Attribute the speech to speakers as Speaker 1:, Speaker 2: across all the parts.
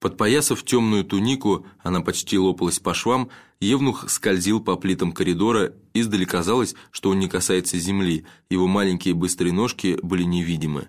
Speaker 1: Подпоясав темную тунику, она почти лопалась по швам, Евнух скользил по плитам коридора, издали казалось, что он не касается земли, его маленькие быстрые ножки были невидимы.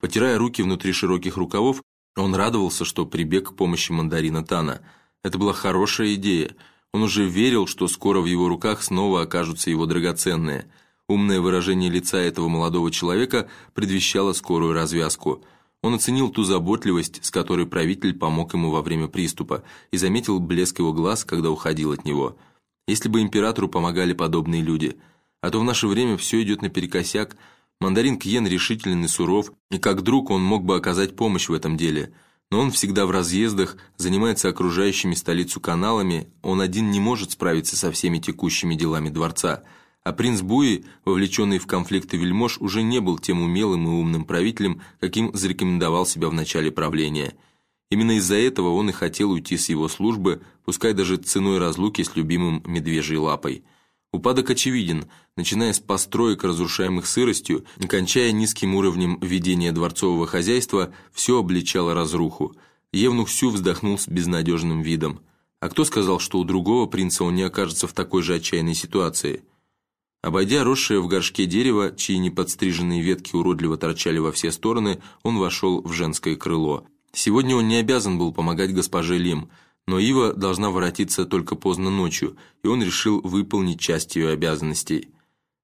Speaker 1: Потирая руки внутри широких рукавов, он радовался, что прибег к помощи мандарина Тана. Это была хорошая идея. Он уже верил, что скоро в его руках снова окажутся его драгоценные. Умное выражение лица этого молодого человека предвещало скорую развязку – он оценил ту заботливость, с которой правитель помог ему во время приступа, и заметил блеск его глаз, когда уходил от него. Если бы императору помогали подобные люди, а то в наше время все идет наперекосяк, мандарин Кьен решителен и суров, и как друг он мог бы оказать помощь в этом деле. Но он всегда в разъездах, занимается окружающими столицу каналами, он один не может справиться со всеми текущими делами дворца – а принц Буи, вовлеченный в конфликты вельмож, уже не был тем умелым и умным правителем, каким зарекомендовал себя в начале правления. Именно из-за этого он и хотел уйти с его службы, пускай даже ценой разлуки с любимым медвежьей лапой. Упадок очевиден, начиная с построек, разрушаемых сыростью, и кончая низким уровнем ведения дворцового хозяйства, все обличало разруху. Евнух Сю вздохнул с безнадежным видом. А кто сказал, что у другого принца он не окажется в такой же отчаянной ситуации – Обойдя росшее в горшке дерево, чьи неподстриженные ветки уродливо торчали во все стороны, он вошел в женское крыло. Сегодня он не обязан был помогать госпоже Лим, но Ива должна воротиться только поздно ночью, и он решил выполнить часть ее обязанностей.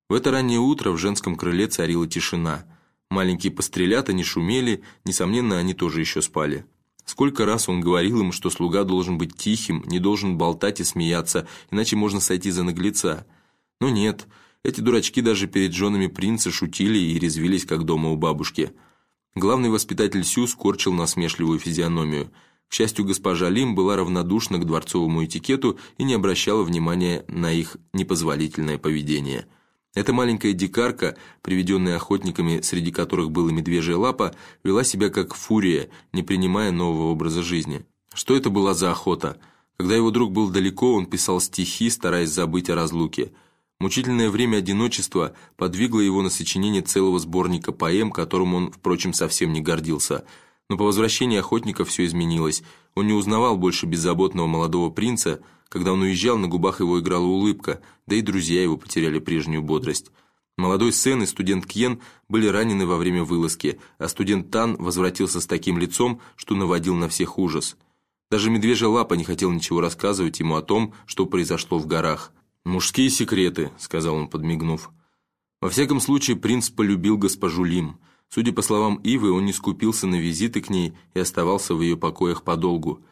Speaker 1: В это раннее утро в женском крыле царила тишина. Маленькие пострелята не шумели, несомненно, они тоже еще спали. Сколько раз он говорил им, что слуга должен быть тихим, не должен болтать и смеяться, иначе можно сойти за наглеца. Но нет, эти дурачки даже перед женами принца шутили и резвились, как дома у бабушки. Главный воспитатель Сю скорчил насмешливую физиономию. К счастью, госпожа Лим была равнодушна к дворцовому этикету и не обращала внимания на их непозволительное поведение. Эта маленькая дикарка, приведенная охотниками, среди которых была медвежья лапа, вела себя как фурия, не принимая нового образа жизни. Что это была за охота? Когда его друг был далеко, он писал стихи, стараясь забыть о разлуке – Мучительное время одиночества подвигло его на сочинение целого сборника поэм, которым он, впрочем, совсем не гордился. Но по возвращении охотника все изменилось. Он не узнавал больше беззаботного молодого принца. Когда он уезжал, на губах его играла улыбка, да и друзья его потеряли прежнюю бодрость. Молодой Сен и студент Кьен были ранены во время вылазки, а студент Тан возвратился с таким лицом, что наводил на всех ужас. Даже медвежья лапа не хотел ничего рассказывать ему о том, что произошло в горах. «Мужские секреты», — сказал он, подмигнув. Во всяком случае, принц полюбил госпожу Лим. Судя по словам Ивы, он не скупился на визиты к ней и оставался в ее покоях подолгу.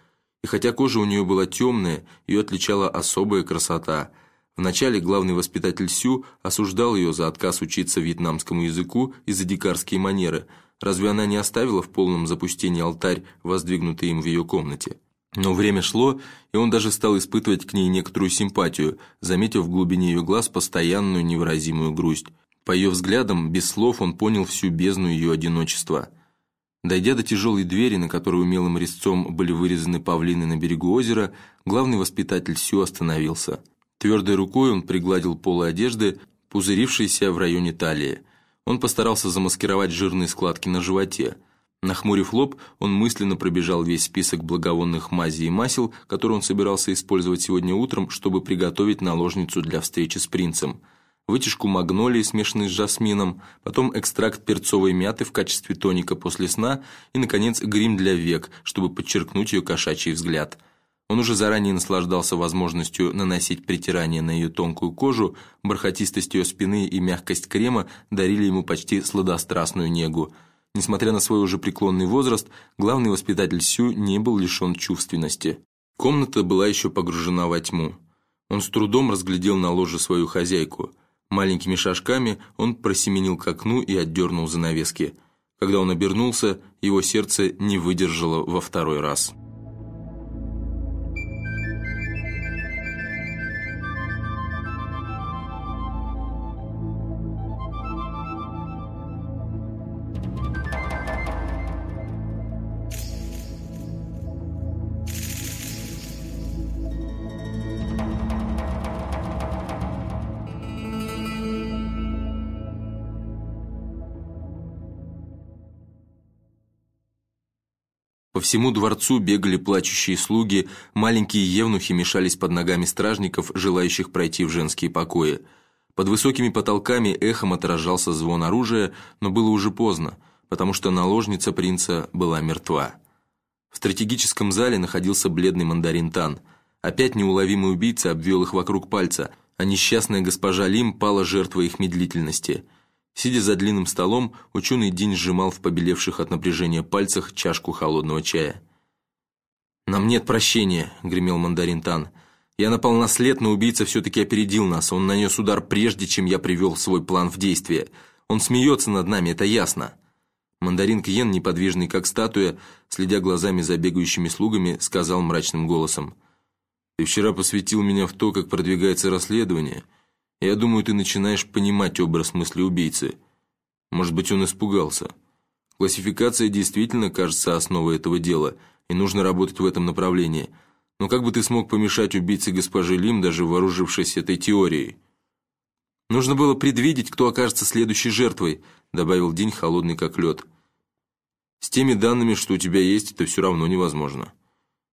Speaker 1: И хотя кожа у нее была темная, ее отличала особая красота. Вначале главный воспитатель Сю осуждал ее за отказ учиться вьетнамскому языку и за дикарские манеры. Разве она не оставила в полном запустении алтарь, воздвигнутый им в ее комнате? Но время шло, и он даже стал испытывать к ней некоторую симпатию, заметив в глубине ее глаз постоянную невыразимую грусть. По ее взглядам, без слов, он понял всю бездну ее одиночества. Дойдя до тяжелой двери, на которой умелым резцом были вырезаны павлины на берегу озера, главный воспитатель Сю остановился. Твердой рукой он пригладил полы одежды, пузырившиеся в районе талии. Он постарался замаскировать жирные складки на животе – Нахмурив лоб, он мысленно пробежал весь список благовонных мазей и масел, которые он собирался использовать сегодня утром, чтобы приготовить наложницу для встречи с принцем. Вытяжку магнолии, смешанной с жасмином, потом экстракт перцовой мяты в качестве тоника после сна и, наконец, грим для век, чтобы подчеркнуть ее кошачий взгляд. Он уже заранее наслаждался возможностью наносить притирание на ее тонкую кожу, бархатистость ее спины и мягкость крема дарили ему почти сладострастную негу – Несмотря на свой уже преклонный возраст, главный воспитатель Сю не был лишен чувственности. Комната была еще погружена во тьму. Он с трудом разглядел на ложе свою хозяйку. Маленькими шажками он просеменил к окну и отдернул занавески. Когда он обернулся, его сердце не выдержало во второй раз. Всему дворцу бегали плачущие слуги, маленькие евнухи мешались под ногами стражников, желающих пройти в женские покои. Под высокими потолками эхом отражался звон оружия, но было уже поздно, потому что наложница принца была мертва. В стратегическом зале находился бледный мандарин Тан. Опять неуловимый убийца обвел их вокруг пальца, а несчастная госпожа Лим пала жертвой их медлительности – Сидя за длинным столом, ученый День сжимал в побелевших от напряжения пальцах чашку холодного чая. «Нам нет прощения», — гремел мандарин Тан. «Я напал на след, но убийца все-таки опередил нас. Он нанес удар прежде, чем я привел свой план в действие. Он смеется над нами, это ясно». Мандарин Кьен, неподвижный как статуя, следя глазами за бегающими слугами, сказал мрачным голосом. «Ты вчера посвятил меня в то, как продвигается расследование». Я думаю, ты начинаешь понимать образ мысли убийцы. Может быть, он испугался. Классификация действительно кажется основой этого дела, и нужно работать в этом направлении. Но как бы ты смог помешать убийце госпожи Лим, даже вооружившись этой теорией? Нужно было предвидеть, кто окажется следующей жертвой, добавил День холодный как лед. С теми данными, что у тебя есть, это все равно невозможно.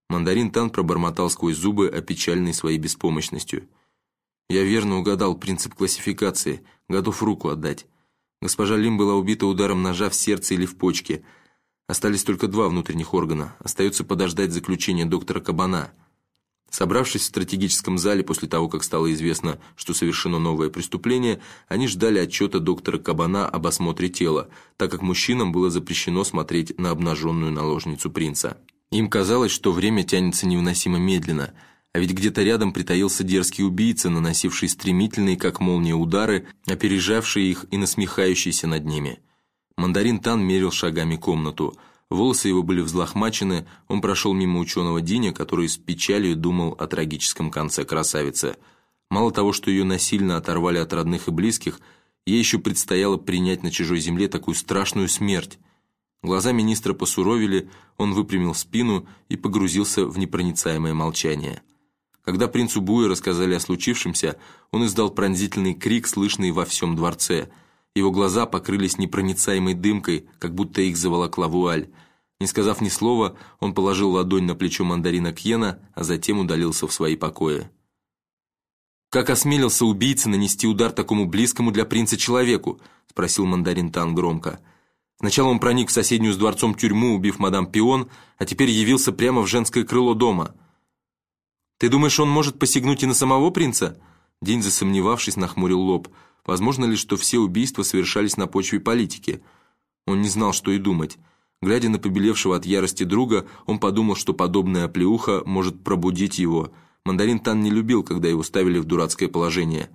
Speaker 1: Мандарин Тан пробормотал сквозь зубы, опечальный своей беспомощностью. Я верно угадал принцип классификации, готов руку отдать. Госпожа Лим была убита ударом ножа в сердце или в почке. Остались только два внутренних органа. Остается подождать заключения доктора Кабана. Собравшись в стратегическом зале после того, как стало известно, что совершено новое преступление, они ждали отчета доктора Кабана об осмотре тела, так как мужчинам было запрещено смотреть на обнаженную наложницу принца. Им казалось, что время тянется невыносимо медленно – а ведь где-то рядом притаился дерзкий убийца, наносивший стремительные, как молния, удары, опережавший их и насмехающийся над ними. Мандарин Тан мерил шагами комнату. Волосы его были взлохмачены, он прошел мимо ученого Диня, который с печалью думал о трагическом конце красавицы. Мало того, что ее насильно оторвали от родных и близких, ей еще предстояло принять на чужой земле такую страшную смерть. Глаза министра посуровили, он выпрямил спину и погрузился в непроницаемое молчание. Когда принцу Буэ рассказали о случившемся, он издал пронзительный крик, слышный во всем дворце. Его глаза покрылись непроницаемой дымкой, как будто их заволокла вуаль. Не сказав ни слова, он положил ладонь на плечо мандарина Кьена, а затем удалился в свои покои. «Как осмелился убийца нанести удар такому близкому для принца человеку?» – спросил мандарин Тан громко. Сначала он проник в соседнюю с дворцом тюрьму, убив мадам Пион, а теперь явился прямо в женское крыло дома – «Ты думаешь, он может посягнуть и на самого принца?» День, засомневавшись, нахмурил лоб. Возможно ли, что все убийства совершались на почве политики? Он не знал, что и думать. Глядя на побелевшего от ярости друга, он подумал, что подобная оплеуха может пробудить его. Мандарин Тан не любил, когда его ставили в дурацкое положение.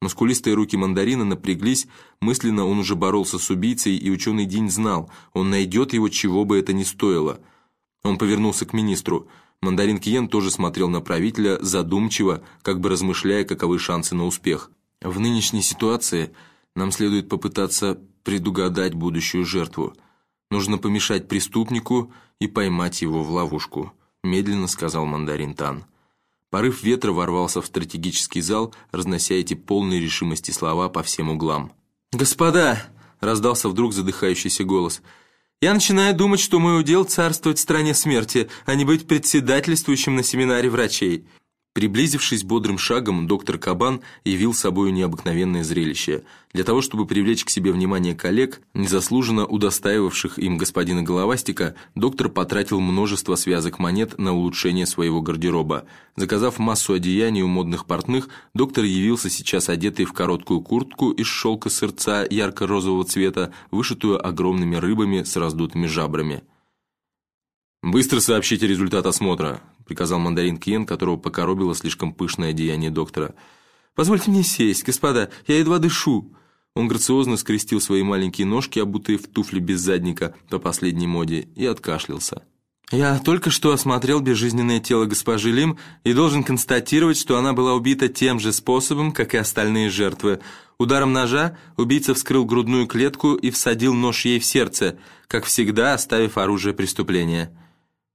Speaker 1: Мускулистые руки мандарина напряглись, мысленно он уже боролся с убийцей, и ученый День знал, он найдет его, чего бы это ни стоило. Он повернулся к министру. Мандарин Киен тоже смотрел на правителя задумчиво, как бы размышляя, каковы шансы на успех. В нынешней ситуации нам следует попытаться предугадать будущую жертву. Нужно помешать преступнику и поймать его в ловушку, медленно сказал Мандарин Тан. Порыв ветра ворвался в стратегический зал, разнося эти полные решимости слова по всем углам. «Господа!» – раздался вдруг задыхающийся голос – я начинаю думать, что мой удел царствовать в стране смерти, а не быть председательствующим на семинаре врачей. Приблизившись бодрым шагом, доктор Кабан явил собой необыкновенное зрелище. Для того, чтобы привлечь к себе внимание коллег, незаслуженно удостаивавших им господина Головастика, доктор потратил множество связок монет на улучшение своего гардероба. Заказав массу одеяний у модных портных, доктор явился сейчас одетый в короткую куртку из шелка сырца ярко-розового цвета, вышитую огромными рыбами с раздутыми жабрами. «Быстро сообщите результат осмотра», приказал мандарин Кен, которого покоробило слишком пышное одеяние доктора. «Позвольте мне сесть, господа, я едва дышу». Он грациозно скрестил свои маленькие ножки, обутые в туфли без задника по последней моде, и откашлялся. «Я только что осмотрел безжизненное тело госпожи Лим и должен констатировать, что она была убита тем же способом, как и остальные жертвы. Ударом ножа убийца вскрыл грудную клетку и всадил нож ей в сердце, как всегда оставив оружие преступления».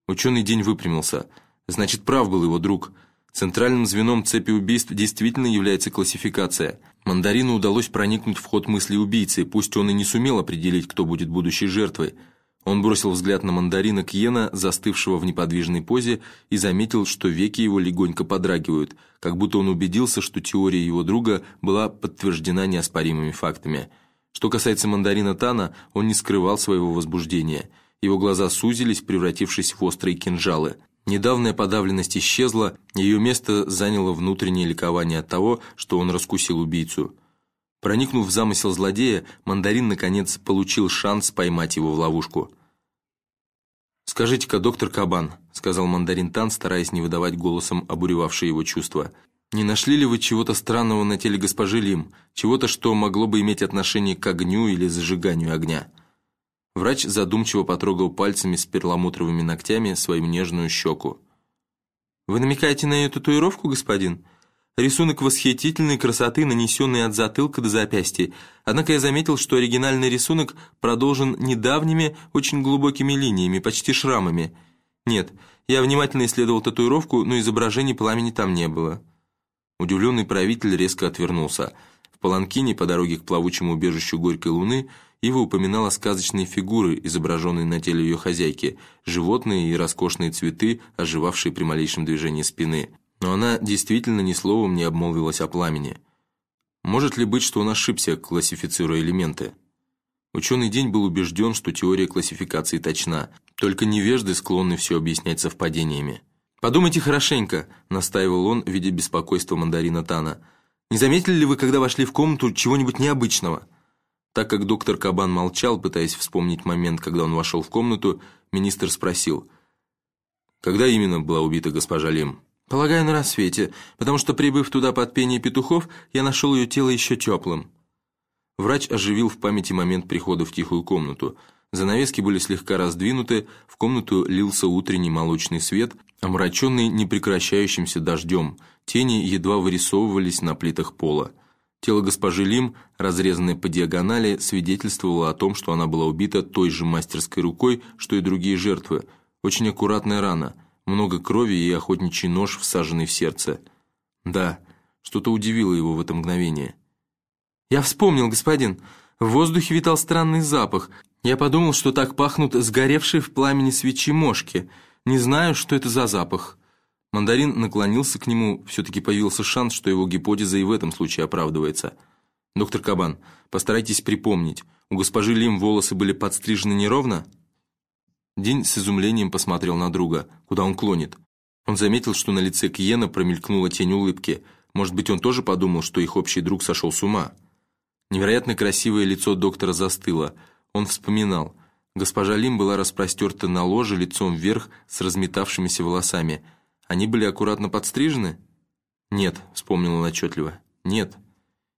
Speaker 1: Ученый день выпрямился – Значит, прав был его друг. Центральным звеном цепи убийств действительно является классификация. Мандарину удалось проникнуть в ход мысли убийцы, пусть он и не сумел определить, кто будет будущей жертвой. Он бросил взгляд на мандарина Кьена, застывшего в неподвижной позе, и заметил, что веки его легонько подрагивают, как будто он убедился, что теория его друга была подтверждена неоспоримыми фактами. Что касается мандарина Тана, он не скрывал своего возбуждения. Его глаза сузились, превратившись в острые кинжалы. Недавняя подавленность исчезла, ее место заняло внутреннее ликование от того, что он раскусил убийцу. Проникнув в замысел злодея, мандарин, наконец, получил шанс поймать его в ловушку. «Скажите-ка, доктор Кабан», — сказал мандарин Тан, стараясь не выдавать голосом обуревавшие его чувства, «не нашли ли вы чего-то странного на теле госпожи Лим, чего-то, что могло бы иметь отношение к огню или зажиганию огня?» Врач задумчиво потрогал пальцами с перламутровыми ногтями свою нежную щеку. «Вы намекаете на ее татуировку, господин?» Рисунок восхитительной красоты, нанесенный от затылка до запястья. Однако я заметил, что оригинальный рисунок продолжен недавними, очень глубокими линиями, почти шрамами. Нет, я внимательно исследовал татуировку, но изображений пламени там не было. Удивленный правитель резко отвернулся. В паланкине по дороге к плавучему убежищу Горькой Луны Ива упоминала сказочные фигуры, изображенные на теле ее хозяйки, животные и роскошные цветы, оживавшие при малейшем движении спины но она действительно ни словом не обмолвилась о пламени. Может ли быть, что он ошибся, классифицируя элементы? Ученый день был убежден, что теория классификации точна, только невежды склонны все объяснять совпадениями. «Подумайте хорошенько», — настаивал он, видя беспокойство мандарина Тана. «Не заметили ли вы, когда вошли в комнату, чего-нибудь необычного?» Так как доктор Кабан молчал, пытаясь вспомнить момент, когда он вошел в комнату, министр спросил, «Когда именно была убита госпожа Лим?» Полагаю, на рассвете, потому что, прибыв туда под пение петухов, я нашел ее тело еще теплым. Врач оживил в памяти момент прихода в тихую комнату. Занавески были слегка раздвинуты, в комнату лился утренний молочный свет, омраченный непрекращающимся дождем, тени едва вырисовывались на плитах пола. Тело госпожи Лим, разрезанное по диагонали, свидетельствовало о том, что она была убита той же мастерской рукой, что и другие жертвы. Очень аккуратная рана – много крови и охотничий нож, всаженный в сердце. Да, что-то удивило его в это мгновение. «Я вспомнил, господин. В воздухе витал странный запах. Я подумал, что так пахнут сгоревшие в пламени свечи мошки. Не знаю, что это за запах». Мандарин наклонился к нему, все-таки появился шанс, что его гипотеза и в этом случае оправдывается. «Доктор Кабан, постарайтесь припомнить, у госпожи Лим волосы были подстрижены неровно?» День с изумлением посмотрел на друга, куда он клонит. Он заметил, что на лице Киена промелькнула тень улыбки. Может быть, он тоже подумал, что их общий друг сошел с ума. Невероятно красивое лицо доктора застыло. Он вспоминал. Госпожа Лим была распростерта на ложе лицом вверх с разметавшимися волосами. Они были аккуратно подстрижены? «Нет», — вспомнил он отчетливо. «Нет».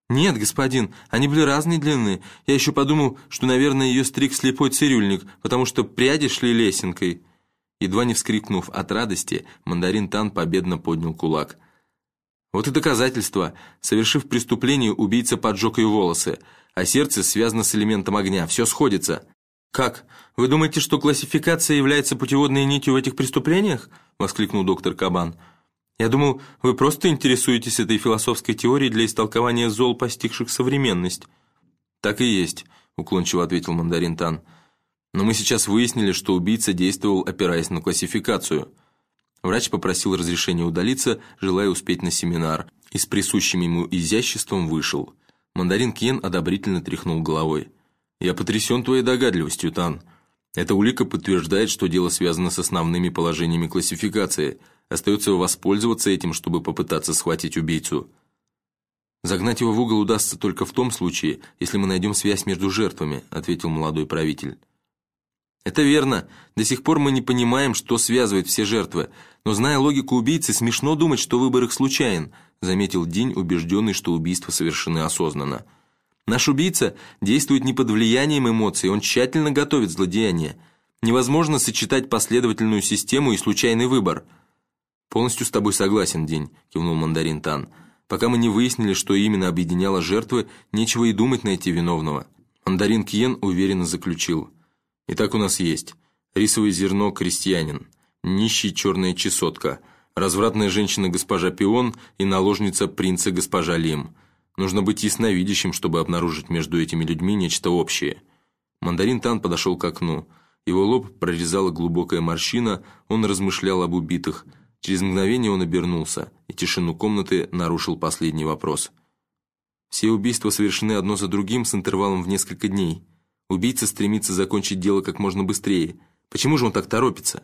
Speaker 1: «Нет, господин, они были разной длины. Я еще подумал, что, наверное, ее стриг слепой цирюльник, потому что пряди шли лесенкой». Едва не вскрикнув от радости, мандарин Тан победно поднял кулак. «Вот и доказательство. Совершив преступление, убийца поджег ее волосы, а сердце связано с элементом огня. Все сходится». «Как? Вы думаете, что классификация является путеводной нитью в этих преступлениях?» — воскликнул доктор Кабан. Я думал, вы просто интересуетесь этой философской теорией для истолкования зол, постигших современность». «Так и есть», — уклончиво ответил мандарин Тан. «Но мы сейчас выяснили, что убийца действовал, опираясь на классификацию». Врач попросил разрешения удалиться, желая успеть на семинар, и с присущим ему изяществом вышел. Мандарин Кен одобрительно тряхнул головой. «Я потрясен твоей догадливостью, Тан. Эта улика подтверждает, что дело связано с основными положениями классификации — Остается воспользоваться этим, чтобы попытаться схватить убийцу. «Загнать его в угол удастся только в том случае, если мы найдем связь между жертвами», ответил молодой правитель. «Это верно. До сих пор мы не понимаем, что связывает все жертвы. Но, зная логику убийцы, смешно думать, что выбор их случайен», заметил День, убежденный, что убийства совершены осознанно. «Наш убийца действует не под влиянием эмоций, он тщательно готовит злодеяние. Невозможно сочетать последовательную систему и случайный выбор». «Полностью с тобой согласен, День», — кивнул мандарин Тан. «Пока мы не выяснили, что именно объединяло жертвы, нечего и думать найти виновного». Мандарин Кьен уверенно заключил. «Итак, у нас есть. Рисовое зерно крестьянин, нищий черная чесотка, развратная женщина госпожа Пион и наложница принца госпожа Лим. Нужно быть ясновидящим, чтобы обнаружить между этими людьми нечто общее». Мандарин Тан подошел к окну. Его лоб прорезала глубокая морщина, он размышлял об убитых. Через мгновение он обернулся, и тишину комнаты нарушил последний вопрос. Все убийства совершены одно за другим с интервалом в несколько дней. Убийца стремится закончить дело как можно быстрее. Почему же он так торопится?